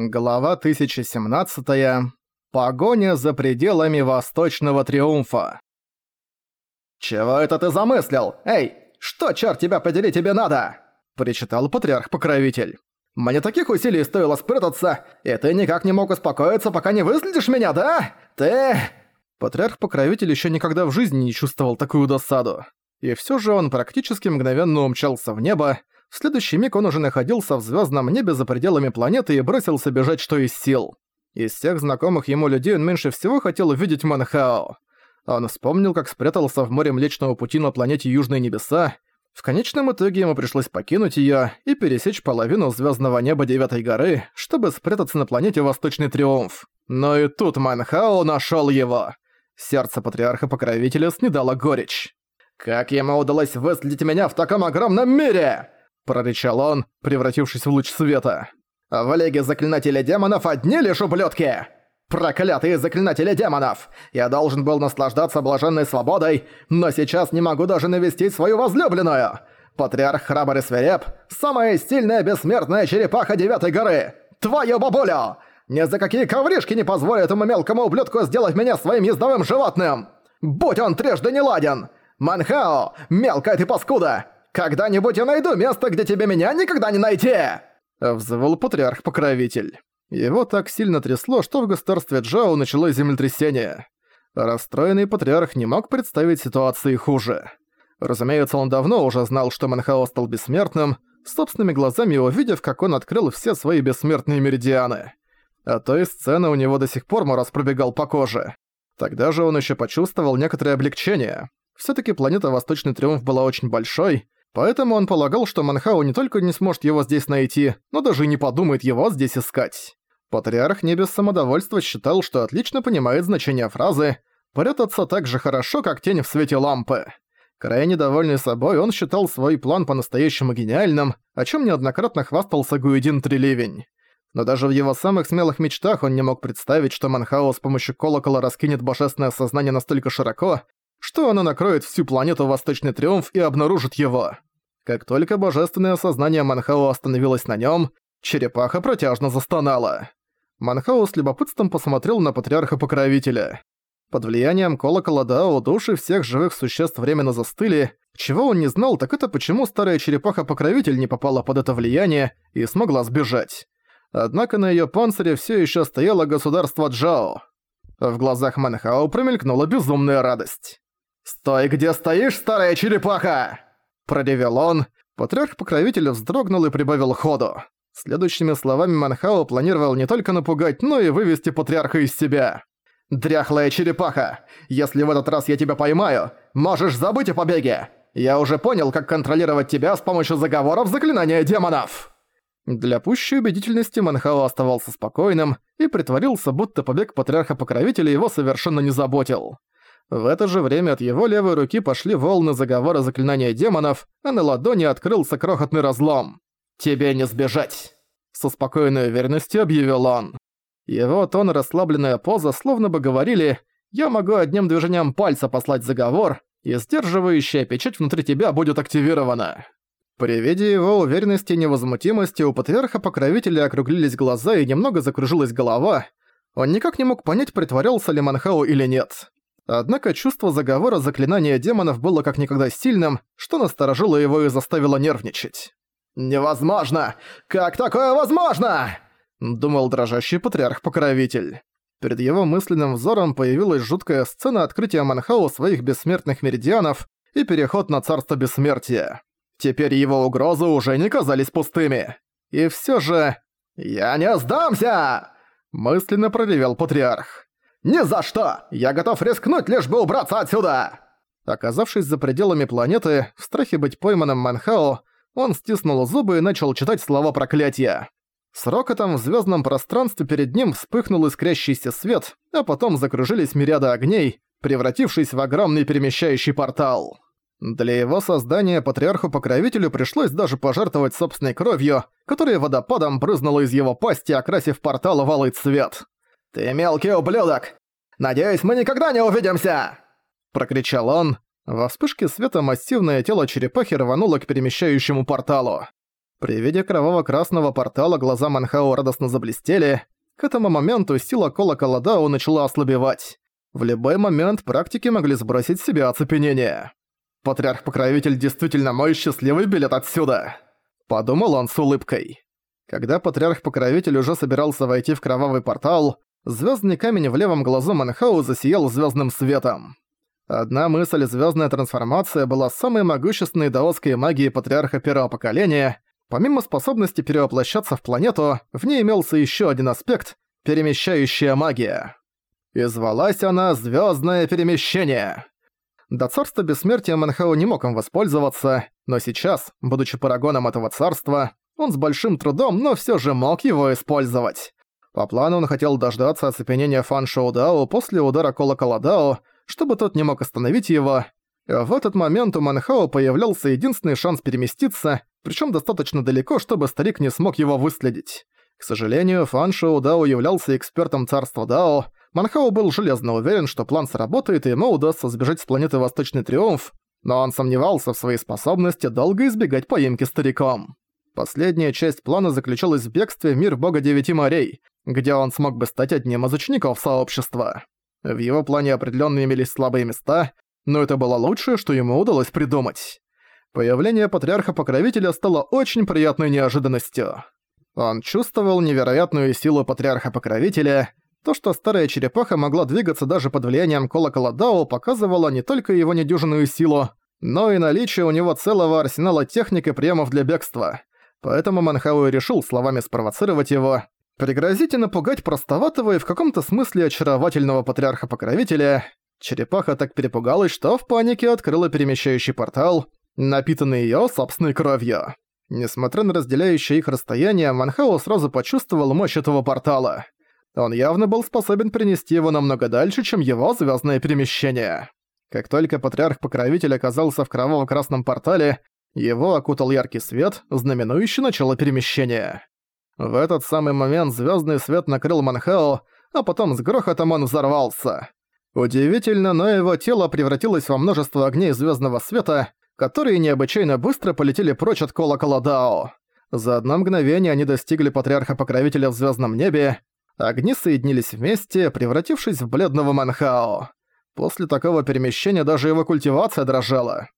Глава 1017. Погоня за пределами Восточного Триумфа. «Чего это ты замыслил? Эй, что, чёрт тебя подери, тебе надо?» – причитал патриарх-покровитель. «Мне таких усилий стоило спрятаться, и ты никак не мог успокоиться, пока не выследишь меня, да? Ты...» Патриарх-покровитель ещё никогда в жизни не чувствовал такую досаду. И всё же он практически мгновенно умчался в небо, в следующий миг он уже находился в звездном небе за пределами планеты и бросился бежать что из сил. Из всех знакомых ему людей он меньше всего хотел увидеть Манхао. Он вспомнил, как спрятался в море Млечного Пути на планете Южные Небеса. В конечном итоге ему пришлось покинуть ее и пересечь половину звездного неба Девятой горы, чтобы спрятаться на планете Восточный Триумф. Но и тут Манхао нашел его. Сердце патриарха-покровителя снедало горечь. «Как ему удалось выследить меня в таком огромном мире?» Прорычал он, превратившись в луч света. «В Лиге Заклинателей Демонов одни лишь ублюдки! Проклятые Заклинатели Демонов! Я должен был наслаждаться блаженной свободой, но сейчас не могу даже навестить свою возлюбленную! Патриарх Храбр Свиреп – самая сильная бессмертная черепаха Девятой горы! Твою бабулю! Ни за какие ковришки не позволю этому мелкому ублюдку сделать меня своим ездовым животным! Будь он трижды не ладен! Манхао, мелкая ты паскуда! Когда-нибудь я найду место, где тебе меня никогда не найти!» Взвыл патриарх-покровитель. Его так сильно трясло, что в государстве Джао началось землетрясение. Расстроенный патриарх не мог представить ситуации хуже. Разумеется, он давно уже знал, что Манхао стал бессмертным, собственными глазами увидев, как он открыл все свои бессмертные меридианы. А той сцены у него до сих пор мороз пробегал по коже. Тогда же он еще почувствовал некоторое облегчение. все таки планета Восточный Триумф была очень большой, Поэтому он полагал, что Манхау не только не сможет его здесь найти, но даже и не подумает его здесь искать. Патриарх не без самодовольства считал, что отлично понимает значение фразы «прятаться так же хорошо, как тень в свете лампы». Крайне довольный собой, он считал свой план по-настоящему гениальным, о чем неоднократно хвастался Гуидин Трилевень. Но даже в его самых смелых мечтах он не мог представить, что Манхао с помощью колокола раскинет божественное сознание настолько широко, что оно накроет всю планету Восточный Триумф и обнаружит его. Как только божественное сознание Манхао остановилось на нем, черепаха протяжно застонала. Манхао с любопытством посмотрел на патриарха-покровителя. Под влиянием колокола Дао души всех живых существ временно застыли. Чего он не знал, так это почему старая черепаха-покровитель не попала под это влияние и смогла сбежать. Однако на её панцире всё ещё стояло государство Джао. В глазах Манхао промелькнула безумная радость. «Стой, где стоишь, старая черепаха!» Проревел он. Патриарх-покровитель вздрогнул и прибавил ходу. Следующими словами Манхао планировал не только напугать, но и вывести патриарха из себя. «Дряхлая черепаха! Если в этот раз я тебя поймаю, можешь забыть о побеге! Я уже понял, как контролировать тебя с помощью заговоров заклинания демонов!» Для пущей убедительности Манхао оставался спокойным и притворился, будто побег патриарха-покровителя его совершенно не заботил. В это же время от его левой руки пошли волны заговора заклинания демонов, а на ладони открылся крохотный разлом. «Тебе не сбежать!» Со спокойной уверенностью объявил он. Его тон и расслабленная поза словно бы говорили «Я могу одним движением пальца послать заговор, и сдерживающая печать внутри тебя будет активирована». При виде его уверенности и невозмутимости у патриарха-покровителя округлились глаза и немного закружилась голова. Он никак не мог понять, притворялся ли Манхау или нет. Однако чувство заговора заклинания демонов было как никогда сильным, что насторожило его и заставило нервничать. «Невозможно! Как такое возможно?» Думал дрожащий патриарх-покровитель. Перед его мысленным взором появилась жуткая сцена открытия Манхау своих бессмертных меридианов и переход на царство бессмертия. Теперь его угрозы уже не казались пустыми. И все же... «Я не сдамся!» Мысленно проревел патриарх. «Ни за что! Я готов рискнуть, лишь бы убраться отсюда!» Оказавшись за пределами планеты, в страхе быть пойманным Манхао, он стиснул зубы и начал читать слова проклятия. С рокотом в звездном пространстве перед ним вспыхнул искрящийся свет, а потом закружились мириады огней, превратившись в огромный перемещающий портал. Для его создания патриарху-покровителю пришлось даже пожертвовать собственной кровью, которая водопадом брызнула из его пасти, окрасив портал в алый цвет. «Ты мелкий ублюдок! Надеюсь, мы никогда не увидимся!» Прокричал он. Во вспышке света массивное тело черепахи рвануло к перемещающему порталу. При виде кроваво-красного портала глаза Манхао радостно заблестели. К этому моменту сила колокола Дао начала ослабевать. В любой момент практики могли сбросить с себя оцепенение. «Патриарх-покровитель действительно мой счастливый билет отсюда!» Подумал он с улыбкой. Когда Патриарх-покровитель уже собирался войти в кровавый портал, звездный камень в левом глазу Манхау засиял звездным светом. Одна мысль «Звездная трансформация» была самой могущественной даосской магией Патриарха Первого Поколения. Помимо способности перевоплощаться в планету, в ней имелся еще один аспект – перемещающая магия. И звалась она «Звездное перемещение». До царства бессмертия Манхау не мог им воспользоваться, но сейчас, будучи парагоном этого царства, он с большим трудом, но все же мог его использовать. По плану он хотел дождаться оцепенения Фан Шоу Дао после удара колокола Дао, чтобы тот не мог остановить его. В этот момент у Манхао появлялся единственный шанс переместиться, причем достаточно далеко, чтобы старик не смог его выследить. К сожалению, Фан Шоу Дао являлся экспертом царства Дао, Манхао был железно уверен, что план сработает и ему удастся сбежать с планеты Восточный Триумф, но он сомневался в своей способности долго избегать поимки стариком. Последняя часть плана заключалась в бегстве в мир бога Девяти морей, где он смог бы стать одним из учеников сообщества. В его плане определенно имелись слабые места, но это было лучшее, что ему удалось придумать. Появление Патриарха-Покровителя стало очень приятной неожиданностью. Он чувствовал невероятную силу Патриарха-Покровителя, то, что старая черепаха могла двигаться даже под влиянием колокола Дао, показывало не только его недюжинную силу, но и наличие у него целого арсенала техник и приемов для бегства. Поэтому Манхауэ решил словами спровоцировать его, пригрозить и напугать простоватого и в каком-то смысле очаровательного патриарха-покровителя. Черепаха так перепугалась, что в панике открыла перемещающий портал, напитанный её собственной кровью. Несмотря на разделяющее их расстояние, Манхао сразу почувствовал мощь этого портала. Он явно был способен принести его намного дальше, чем его звездное перемещение. Как только Патриарх-Покровитель оказался в кроваво-красном портале, его окутал яркий свет, знаменующий начало перемещения. В этот самый момент звездный свет накрыл Манхао, а потом с грохотом он взорвался. Удивительно, но его тело превратилось во множество огней звездного света, которые необычайно быстро полетели прочь от колокола Дао. За одно мгновение они достигли Патриарха-Покровителя в звездном небе, Огни соединились вместе, превратившись в бледного Манхао. После такого перемещения даже его культивация дрожала.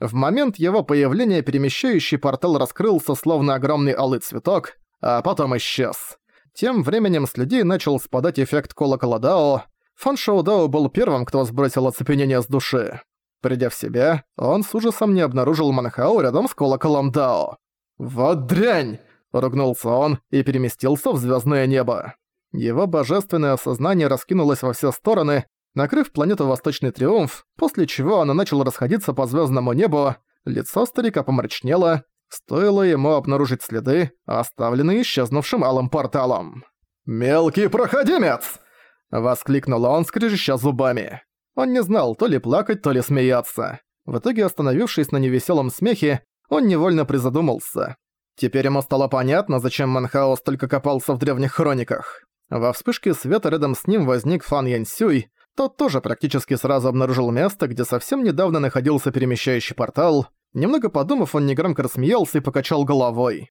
В момент его появления перемещающий портал раскрылся словно огромный алый цветок, а потом исчез. Тем временем с людей начал спадать эффект колокола Дао. Фан Шоу Дао был первым, кто сбросил оцепенение с души. Придя в себя, он с ужасом не обнаружил Манхао рядом с колоколом Дао. «Вот дрянь!» — ругнулся он и переместился в звездное небо. Его божественное сознание раскинулось во все стороны, накрыв планету Восточный Триумф, после чего она начала расходиться по звездному небу, лицо старика помрачнело, стоило ему обнаружить следы, оставленные исчезнувшим алым порталом. «Мелкий проходимец!» — воскликнул он, скрежеща зубами. Он не знал, то ли плакать, то ли смеяться. В итоге, остановившись на невеселом смехе, он невольно призадумался. Теперь ему стало понятно, зачем Манхаус только копался в древних хрониках. Во вспышке света рядом с ним возник Фан Янсюй, тот тоже практически сразу обнаружил место, где совсем недавно находился перемещающий портал. Немного подумав, он негромко рассмеялся и покачал головой.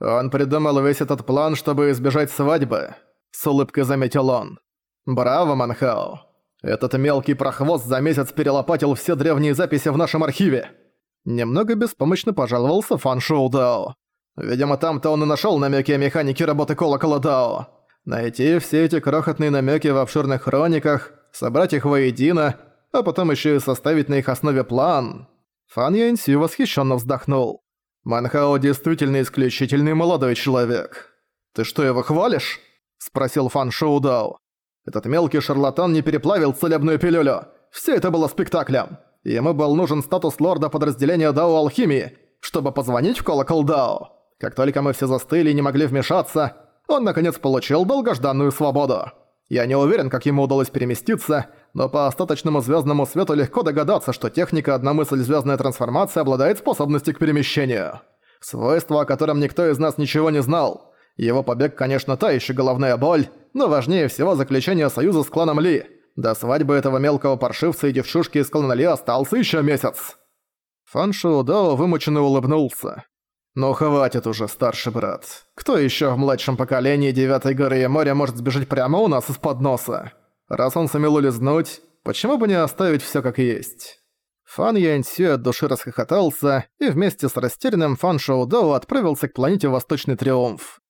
«Он придумал весь этот план, чтобы избежать свадьбы», — с улыбкой заметил он. «Браво, Манхао. Этот мелкий прохвост за месяц перелопатил все древние записи в нашем архиве». Немного беспомощно пожаловался Фан Шоу Дао. «Видимо, там-то он и нашёл намеки о механике работы колокола Дао». Найти все эти крохотные намеки в обширных хрониках, собрать их воедино, а потом еще и составить на их основе план. Фан Янси восхищенно вздохнул. «Манхао действительно исключительный молодой человек. Ты что, его хвалишь?» – спросил Фан Шоудао. «Этот мелкий шарлатан не переплавил целебную пилюлю. Все это было спектаклем. Ему был нужен статус лорда подразделения Дао Алхимии, чтобы позвонить в колокол Дао. Как только мы все застыли и не могли вмешаться, он наконец получил долгожданную свободу. Я не уверен, как ему удалось переместиться, но по остаточному звездному свету легко догадаться, что техника «Одномысль звездная трансформация» обладает способностью к перемещению. Свойство, о котором никто из нас ничего не знал. Его побег, конечно, та еще головная боль, но важнее всего заключение союза с кланом Ли. До свадьбы этого мелкого паршивца и девчушки из клана Ли остался еще месяц. Фан Шоу Дао вымученно улыбнулся. «Ну хватит уже, старший брат. Кто еще в младшем поколении Девятой горы и моря может сбежать прямо у нас из-под носа? Раз он сумел улизнуть, почему бы не оставить все как есть?» Фан Яньсю от души расхохотался и вместе с растерянным Фан Шоу отправился к планете Восточный Триумф.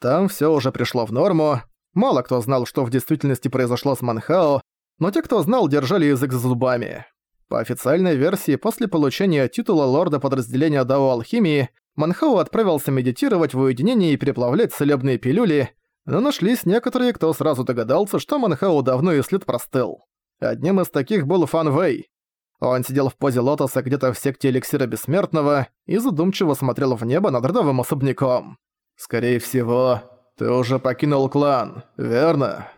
Там все уже пришло в норму. Мало кто знал, что в действительности произошло с Манхао, но те, кто знал, держали язык за зубами. По официальной версии, после получения титула лорда подразделения Дао Алхимии, Манхао отправился медитировать в уединении и переплавлять целебные пилюли, но нашлись некоторые, кто сразу догадался, что Манхао давно и след простыл. Одним из таких был Фан Вэй. Он сидел в позе лотоса где-то в секте эликсира бессмертного и задумчиво смотрел в небо над родовым особняком. «Скорее всего, ты уже покинул клан, верно?»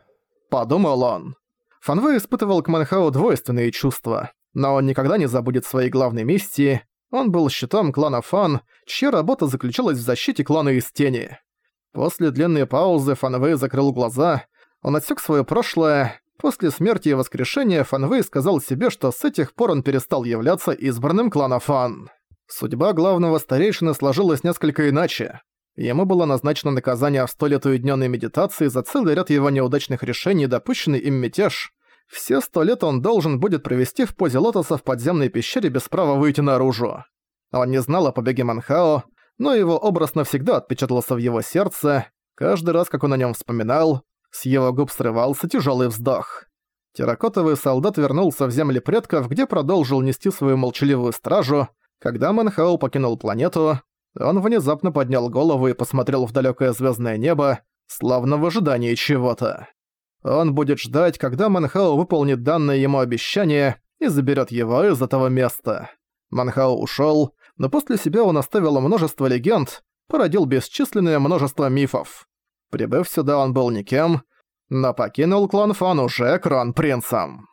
Подумал он. Фанвей испытывал к Манхау двойственные чувства, но он никогда не забудет своей главной миссии. Он был щитом клана Фан, чья работа заключалась в защите клана из тени. После длинной паузы Фанвей закрыл глаза, он отсек свое прошлое, После смерти и воскрешения Фан сказал себе, что с этих пор он перестал являться избранным клана Фан. Судьба главного старейшины сложилась несколько иначе. Ему было назначено наказание в сто лет уединенной медитации за целый ряд его неудачных решений, допущенный им мятеж. Все сто лет он должен будет провести в позе лотоса в подземной пещере без права выйти наружу. Он не знал о побеге Манхао, но его образ навсегда отпечатался в его сердце. Каждый раз, как он о нем вспоминал, с его губ срывался тяжелый вздох. Терракотовый солдат вернулся в земли предков, где продолжил нести свою молчаливую стражу. Когда Манхау покинул планету, он внезапно поднял голову и посмотрел в далекое звездное небо, словно в ожидании чего-то. Он будет ждать, когда Манхау выполнит данное ему обещание и заберет его из этого места. Манхау ушел, но после себя он оставил множество легенд, породил бесчисленное множество мифов. Прибыв сюда, он был никем, но покинул клан Фан уже кронпринцем.